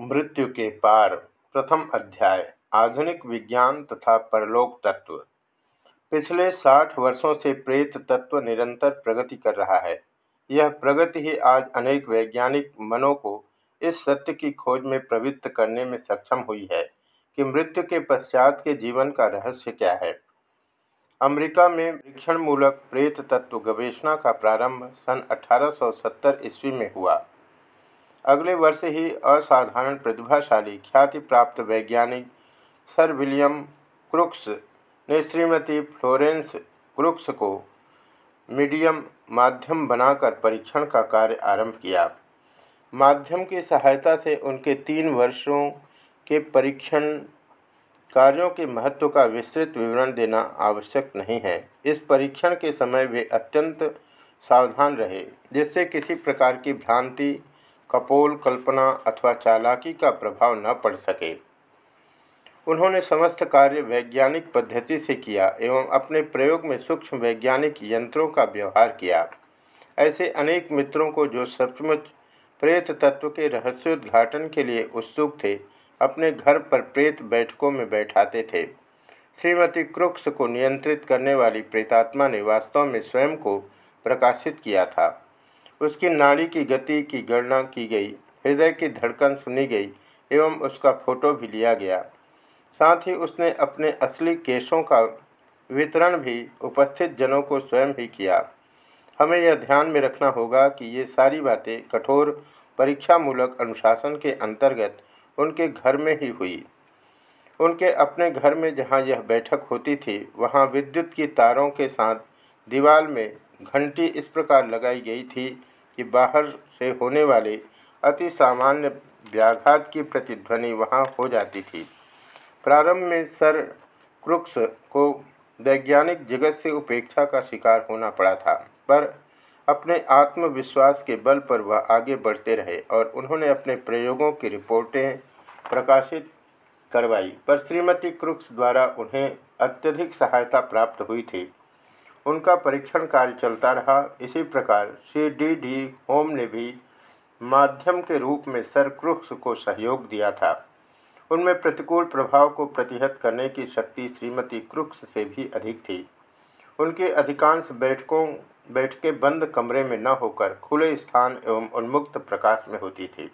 मृत्यु के पार, प्रथम अध्याय, आधुनिक विज्ञान तथा परलोक तत्व। पिछले साठ वर्षों से प्रेत तत्व निरंतर प्रगति कर रहा है। यह प्रगति ही आज अनेक वैज्ञानिक मनों को इस सत्य की खोज में प्रवृत्त करने में सक्षम हुई है कि मृत्यु के पश्चात के जीवन का रहस्य क्या है। अमेरिका में परीक्षण प्रेत तत्व गवेषणा का प्रारंभ सन 1870 ईस्वी में हुआ। अगले वर्ष ही असाधारण प्रतिभाशाली ख्याति प्राप्त वैज्ञानिक सर विलियम क्रुक्स ने श्रीमती फ्लोरेंस क्रुक्स को मीडियम माध्यम बनाकर परीक्षण का कार्य आरंभ किया। माध्यम की सहायता से उनके तीन वर्षों के परीक्षण कार्यों के महत्व का विस्तृत विवरण देना आवश्यक नहीं है। इस परीक्षण के समय वे अत्यंत सावधान रहे, जिससे किसी प्रकार की भ्रांति कपोल कल्पना अथवा चालाकी का प्रभाव न पड़ सके। उन्होंने समस्त कार्य वैज्ञानिक पद्धति से किया एवं अपने प्रयोग में सूक्ष्म वैज्ञानिक यंत्रों का व्यवहार किया। ऐसे अनेक मित्रों को जो सचमुच प्रेत तत्व के रहस्योद्घाटन के लिए उत्सुक थे, अपने घर पर प्रेत बैठकों में बैठाते थे। श्रीमती क्रुक्स को नियंत्रित करने वाली प्रेतात्मा ने वास्तव में स्वयं को प्रकाशित किया था। उसकी नाड़ी की गति की गणना की गई, हृदय की धड़कन सुनी गई एवं उसका फ़ोटो भी लिया गया। साथ ही उसने अपने असली केशों का वितरण भी उपस्थित जनों को स्वयं ही किया। हमें यह ध्यान में रखना होगा कि ये सारी बातें कठोर, परीक्षामूलक अनुशासन के अंतर्गत उनके घर में ही हुई। उनके अपने घर में जहाँ यह बैठक होती थी, वहाँ विद्युत की तारों के साथ दीवार में घंटी इस प्रकार लगाई गई थी कि बाहर से होने वाले अति सामान्य व्याघात की प्रतिध्वनि वहाँ हो जाती थी। प्रारंभ में सर क्रुक्स को वैज्ञानिक जगत से उपेक्षा का शिकार होना पड़ा था, पर अपने आत्मविश्वास के बल पर वह आगे बढ़ते रहे और उन्होंने अपने प्रयोगों की रिपोर्टें प्रकाशित करवाई। पर श्रीमती क्रुक्स द्वारा उन्हें अत्यधिक सहायता प्राप्त हुई थी। उनका परीक्षण कार्य चलता रहा। इसी प्रकार श्री डी डी होम ने भी माध्यम के रूप में सर क्रुक्स को सहयोग दिया था। उनमें प्रतिकूल प्रभाव को प्रतिहत करने की शक्ति श्रीमती क्रुक्स से भी अधिक थी। उनके अधिकांश बैठकों बैठकें बंद कमरे में न होकर खुले स्थान एवं उन्मुक्त प्रकाश में होती थी।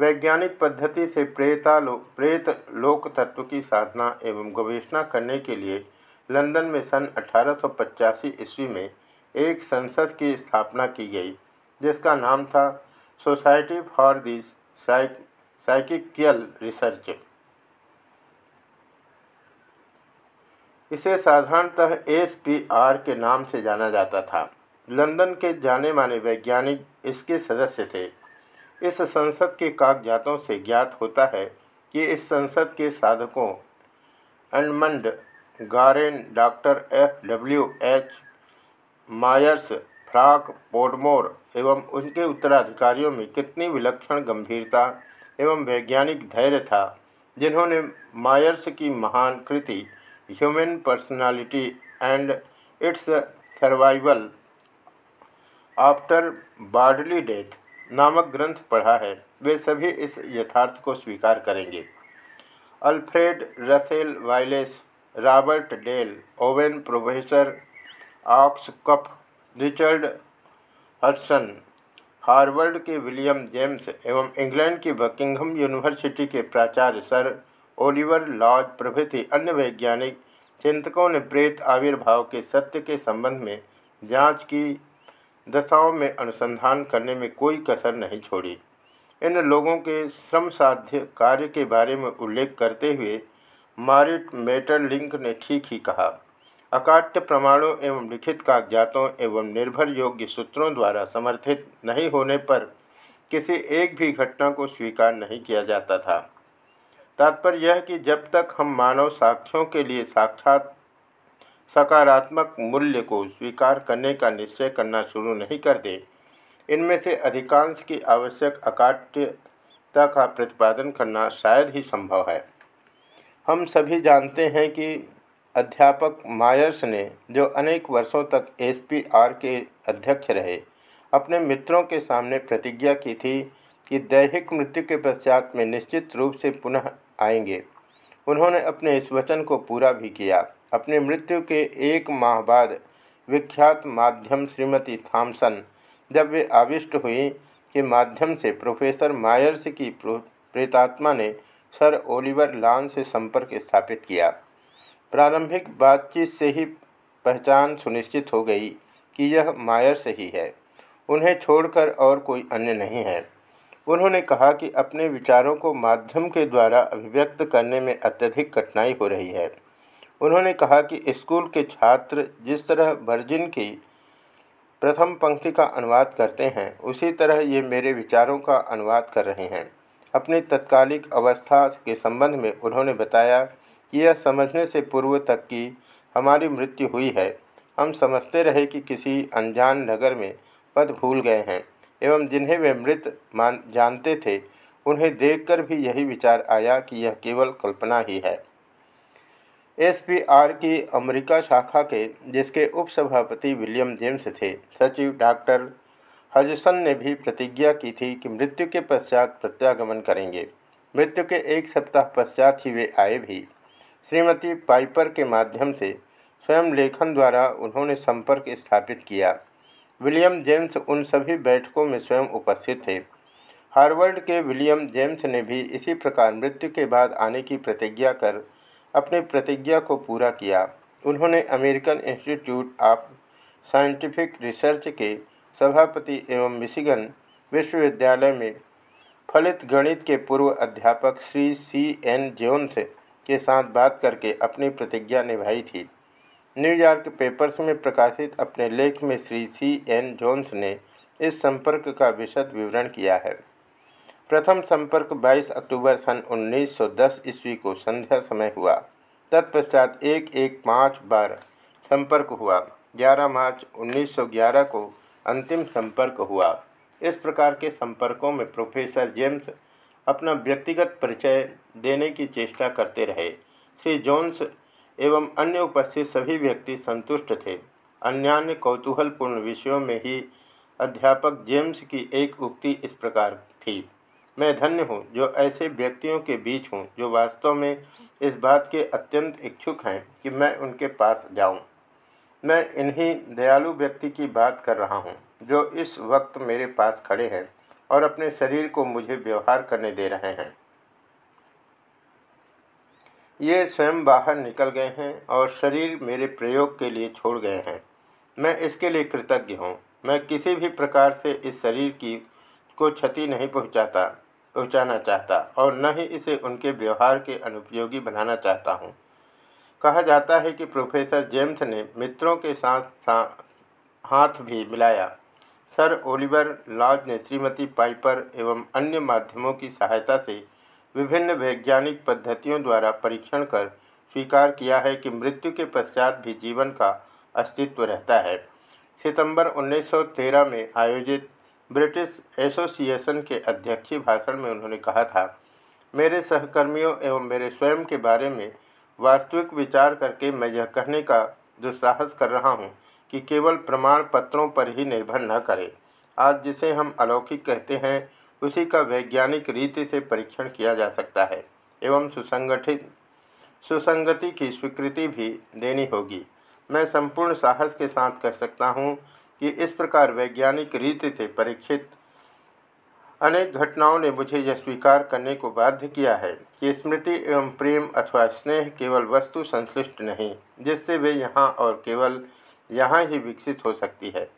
वैज्ञानिक पद्धति से प्रेता लो, प्रेत लोक तत्व की साधना एवं गवेषणा करने के लिए लंदन में सन अठारह सौ पचासी ईस्वी में एक संसद की स्थापना की गई, जिसका नाम था society for the psychical research इसे साधारणतः एस पी आर के नाम से जाना जाता था। लंदन के जाने माने वैज्ञानिक इसके सदस्य थे। इस संसद के कागजातों से ज्ञात होता है कि इस संसद के साधकों Edmund Gurney, doctor F W H Myers, Frank, Podmore एवं उनके उत्तराधिकारियों में कितनी विलक्षण गंभीरता एवं वैज्ञानिक धैर्य था, जिन्होंने मायर्स की महान कृति, human personality and its survival after bodily death नामक ग्रंथ पढ़ा है। वे सभी इस यथार्थ को स्वीकार करेंगे। Alfred Russel Wallace Robert Dale Owen professor aux कप रिचर्ड हडसन हार्वर्ड के विलियम जेम्स एवं इंग्लैंड की बकिंघम यूनिवर्सिटी के प्राचार्य सर ओलिवर लॉज प्रभृति अन्य वैज्ञानिक चिंतकों ने प्रेत आविर्भाव के सत्य के संबंध में जाँच की, दशाओं में अनुसंधान करने में कोई कसर नहीं छोड़ी। इन लोगों के श्रम साध्य कार्य के बारे में उल्लेख करते हुए मारिट मेटरलिंक ने ठीक ही कहा। अकाट्य प्रमाणों एवं लिखित कागजातों एवं निर्भर योग्य सूत्रों द्वारा समर्थित नहीं होने पर किसी एक भी घटना को स्वीकार नहीं किया जाता था। तात्पर्य यह कि जब तक हम मानव साक्ष्यों के लिए साक्षात सकारात्मक मूल्य को स्वीकार करने का निश्चय करना शुरू नहीं कर दे, इनमें से अधिकांश की आवश्यक अकाट्यता का प्रतिपादन करना शायद ही संभव है। हम सभी जानते हैं कि अध्यापक मायर्स ने जो अनेक वर्षों तक एसपीआर के अध्यक्ष रहे, अपने मित्रों के सामने प्रतिज्ञा की थी कि दैहिक मृत्यु के पश्चात में निश्चित रूप से पुनः आएँगे। उन्होंने अपने इस वचन को पूरा भी किया। अपने मृत्यु के एक माह बाद विख्यात माध्यम श्रीमती थॉमसन, जब वे आविष्ट हुई के माध्यम से प्रोफेसर मायर्स की प्रेतात्मा ने सर ओलिवर लान से संपर्क स्थापित किया। प्रारंभिक बातचीत से ही पहचान सुनिश्चित हो गई कि यह मायर्स ही है। उन्हें छोड़कर और कोई अन्य नहीं है। उन्होंने कहा कि अपने विचारों को माध्यम के द्वारा अभिव्यक्त करने में अत्यधिक कठिनाई हो रही है। उन्होंने कहा कि स्कूल के छात्र जिस तरह वर्जिन की प्रथम पंक्ति का अनुवाद करते हैं, उसी तरह ये मेरे विचारों का अनुवाद कर रहे हैं। अपनी तत्कालिक अवस्था के संबंध में उन्होंने बताया कि यह समझने से पूर्व तक कि हमारी मृत्यु हुई है। हम समझते रहे कि किसी अनजान नगर में पद भूल गए हैं एवं जिन्हें वे मृत मान जानते थे, उन्हें देखकर भी यही विचार आया कि यह केवल कल्पना ही है। एसपीआर की अमेरिका शाखा के, जिसके उपसभापति विलियम जेम्स थे, सचिव डॉक्टर हजसन ने भी प्रतिज्ञा की थी कि मृत्यु के पश्चात प्रत्यागमन करेंगे। मृत्यु के एक सप्ताह पश्चात ही वे आए भी। श्रीमती पाइपर के माध्यम से स्वयं लेखन द्वारा उन्होंने संपर्क स्थापित किया। विलियम जेम्स उन सभी बैठकों में स्वयं उपस्थित थे। हार्वर्ड के विलियम जेम्स ने भी इसी प्रकार मृत्यु के बाद आने की प्रतिज्ञा कर अपनी प्रतिज्ञा को पूरा किया। उन्होंने American Institute of Scientific Research के सभापति एवं मिशिगन विश्वविद्यालय में फलित गणित के पूर्व अध्यापक श्री सी एन जोन्स के साथ बात करके अपनी प्रतिज्ञा निभाई थी। न्यूयॉर्क पेपर्स में प्रकाशित अपने लेख में श्री सी एन जोन्स ने इस संपर्क का विशद विवरण किया है। प्रथम संपर्क 22 अक्टूबर सन 1910 ईस्वी को संध्या समय हुआ। तत्पश्चात एक एक पाँच बार संपर्क हुआ। 11 मार्च 1911 को अंतिम संपर्क हुआ। इस प्रकार के संपर्कों में प्रोफेसर जेम्स अपना व्यक्तिगत परिचय देने की चेष्टा करते रहे। श्री जोन्स एवं अन्य उपस्थित सभी व्यक्ति संतुष्ट थे। अन्यान्य कौतूहलपूर्ण विषयों में ही अध्यापक जेम्स की एक उक्ति इस प्रकार थी, मैं धन्य हूँ जो ऐसे व्यक्तियों के बीच हूँ जो वास्तव में इस बात के अत्यंत इच्छुक हैं कि मैं उनके पास जाऊँ। मैं इन्हीं दयालु व्यक्ति की बात कर रहा हूँ, जो इस वक्त मेरे पास खड़े हैं और अपने शरीर को मुझे व्यवहार करने दे रहे हैं। ये स्वयं बाहर निकल गए हैं और शरीर मेरे प्रयोग के लिए छोड़ गए हैं। मैं इसके लिए कृतज्ञ हूँ। मैं किसी भी प्रकार से इस शरीर की को क्षति नहीं पहुँचाता, पहुँचाना चाहता और न ही इसे उनके व्यवहार के अनुपयोगी बनाना चाहता हूँ। कहा जाता है कि प्रोफेसर जेम्स ने मित्रों के साथ हाथ भी मिलाया। सर ओलिवर लॉज ने श्रीमती पाइपर एवं अन्य माध्यमों की सहायता से विभिन्न वैज्ञानिक पद्धतियों द्वारा परीक्षण कर स्वीकार किया है कि मृत्यु के पश्चात भी जीवन का अस्तित्व रहता है। सितंबर 1913 में आयोजित ब्रिटिश एसोसिएशन के अध्यक्षीय भाषण में उन्होंने कहा था, मेरे सहकर्मियों एवं मेरे स्वयं के बारे में वास्तविक विचार करके मैं यह कहने का दुस्साहस कर रहा हूँ कि केवल प्रमाण पत्रों पर ही निर्भर न करें। आज जिसे हम अलौकिक कहते हैं, उसी का वैज्ञानिक रीति से परीक्षण किया जा सकता है, एवं सुसंगठित, सुसंगति की स्वीकृति भी देनी होगी। मैं संपूर्ण साहस के साथ कह सकता हूँ कि इस प्रकार वैज्ञानिक रीति से परीक्षित अनेक घटनाओं ने मुझे यह स्वीकार करने को बाध्य किया है कि स्मृति एवं प्रेम अथवा स्नेह केवल वस्तु संश्लिष्ट नहीं, जिससे वे यहाँ और केवल यहाँ ही विकसित हो सकती है।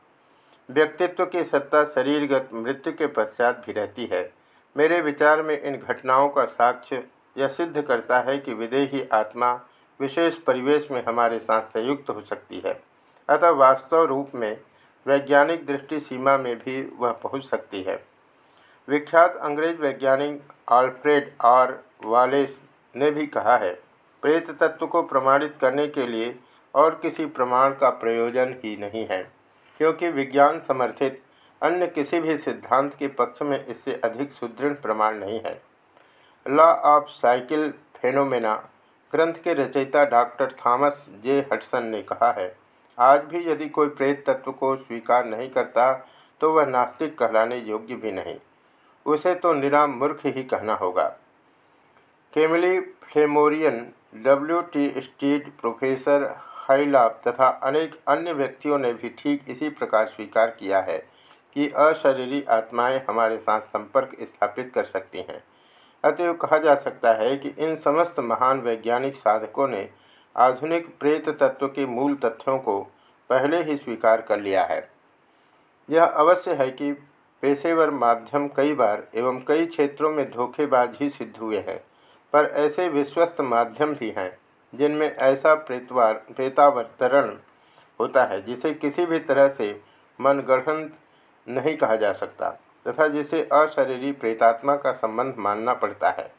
व्यक्तित्व की सत्ता शरीरगत मृत्यु के पश्चात भी रहती है। मेरे विचार में इन घटनाओं का साक्ष्य यह सिद्ध करता है कि विदेही आत्मा विशेष परिवेश में हमारे साथ संयुक्त हो सकती है, अतः वास्तव रूप में वैज्ञानिक दृष्टि सीमा में भी वह पहुँच सकती है। विख्यात अंग्रेज़ वैज्ञानिक आल्फ्रेड आर वालेस ने भी कहा है, प्रेत तत्व को प्रमाणित करने के लिए और किसी प्रमाण का प्रयोजन ही नहीं है, क्योंकि विज्ञान समर्थित अन्य किसी भी सिद्धांत के पक्ष में इससे अधिक सुदृढ़ प्रमाण नहीं है। लॉ ऑफ़ साइकिल फेनोमेना, ग्रंथ के रचयिता डॉक्टर थॉमस जे हटसन ने कहा है, आज भी यदि कोई प्रेत तत्व को स्वीकार नहीं करता तो वह नास्तिक कहलाने योग्य भी नहीं। उसे तो निराम मूर्ख ही कहना होगा। Camille Flammarion W T Stead professor Hyslop तथा अनेक अन्य व्यक्तियों ने भी ठीक इसी प्रकार स्वीकार किया है कि अशरीरी आत्माएँ हमारे साथ संपर्क स्थापित कर सकती हैं। अतएव कहा जा सकता है कि इन समस्त महान वैज्ञानिक साधकों ने आधुनिक प्रेत तत्व के मूल तथ्यों को पहले ही स्वीकार कर लिया है। यह अवश्य है कि पेशेवर माध्यम कई बार एवं कई क्षेत्रों में धोखेबाज ही सिद्ध हुए हैं, पर ऐसे विश्वस्त माध्यम भी हैं, जिनमें ऐसा प्रेतवार, प्रेतावतरण होता है, जिसे किसी भी तरह से मनगढ़ंत नहीं कहा जा सकता, तथा जिसे अशरीरी प्रेतात्मा का संबंध मानना पड़ता है।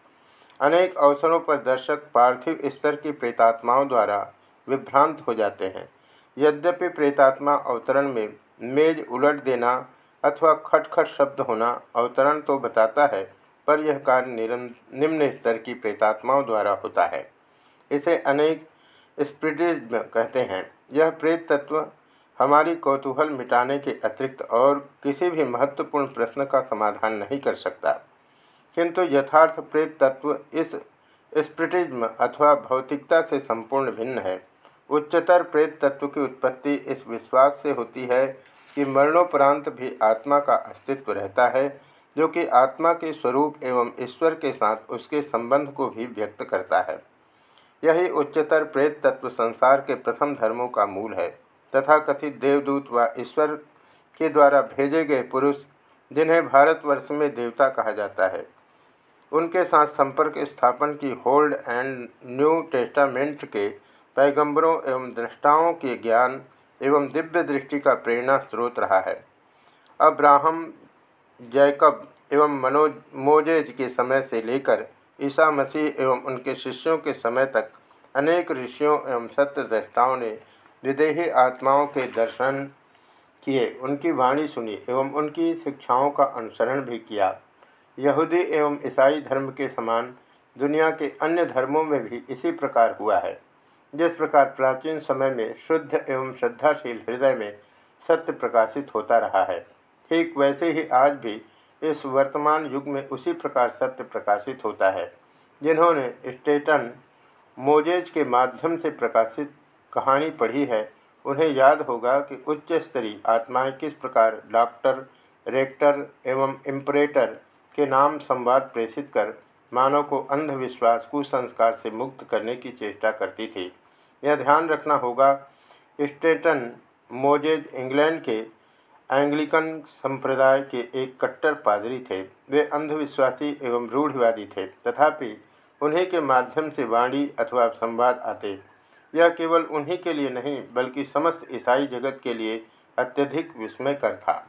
अनेक अवसरों पर दर्शक पार्थिव स्तर की प्रेतात्माओं द्वारा विभ्रांत हो जाते हैं। यद्यपि प्रेतात्मा अवतरण में मेज उलट देना अथवा खटखट शब्द होना अवतरण तो बताता है, पर यह कार्य निम्न स्तर की प्रेतात्माओं द्वारा होता है। इसे अनेक स्प्रिटिज्म कहते हैं। यह प्रेत तत्व हमारी कौतूहल मिटाने के अतिरिक्त और किसी भी महत्वपूर्ण प्रश्न का समाधान नहीं कर सकता। किंतु यथार्थ प्रेत तत्व इस स्प्रिटिज्म अथवा भौतिकता से संपूर्ण भिन्न है। उच्चतर प्रेत तत्व की उत्पत्ति इस विश्वास से होती है कि मरणोपरांत भी आत्मा का अस्तित्व रहता है, जो कि आत्मा के स्वरूप एवं ईश्वर के साथ उसके संबंध को भी व्यक्त करता है। यही उच्चतर प्रेत तत्व संसार के प्रथम धर्मों का मूल है तथा कथित देवदूत व ईश्वर के द्वारा भेजे गए पुरुष, जिन्हें भारतवर्ष में देवता कहा जाता है। उनके साथ संपर्क स्थापन की होल्ड एंड न्यू टेस्टामेंट के पैगंबरों एवं दृष्टाओं के ज्ञान एवं दिव्य दृष्टि का प्रेरणा स्रोत रहा है। अब्राहम, जैकब एवं मनोज मोजेज के समय से लेकर ईसा मसीह एवं उनके शिष्यों के समय तक अनेक ऋषियों एवं सत्य दृष्टाओं ने विदेही आत्माओं के दर्शन किए, उनकी वाणी सुनी एवं उनकी शिक्षाओं का अनुसरण भी किया। यहूदी एवं ईसाई धर्म के समान दुनिया के अन्य धर्मों में भी इसी प्रकार हुआ है। जिस प्रकार प्राचीन समय में शुद्ध एवं श्रद्धाशील हृदय में सत्य प्रकाशित होता रहा है, ठीक वैसे ही आज भी इस वर्तमान युग में उसी प्रकार सत्य प्रकाशित होता है, जिन्होंने स्टेटन मोजेज के माध्यम से प्रकाशित कहानी पढ़ी है। उन्हें याद होगा कि उच्च स्तरीय आत्माएँ किस प्रकार डॉक्टर, रेक्टर एवं इम्परेटर के नाम संवाद प्रेषित कर मानव को अंधविश्वास, कुसंस्कार से मुक्त करने की चेष्टा करती थी। यह ध्यान रखना होगा, स्टेटन मोजेज इंग्लैंड के एंग्लिकन संप्रदाय के एक कट्टर पादरी थे। वे अंधविश्वासी एवं रूढ़वादी थे। तथापि, उन्हीं के माध्यम से वाणी अथवा संवाद आते। यह केवल उन्हीं के लिए नहीं, बल्कि समस्त ईसाई जगत के लिए अत्यधिक विस्मयकर था।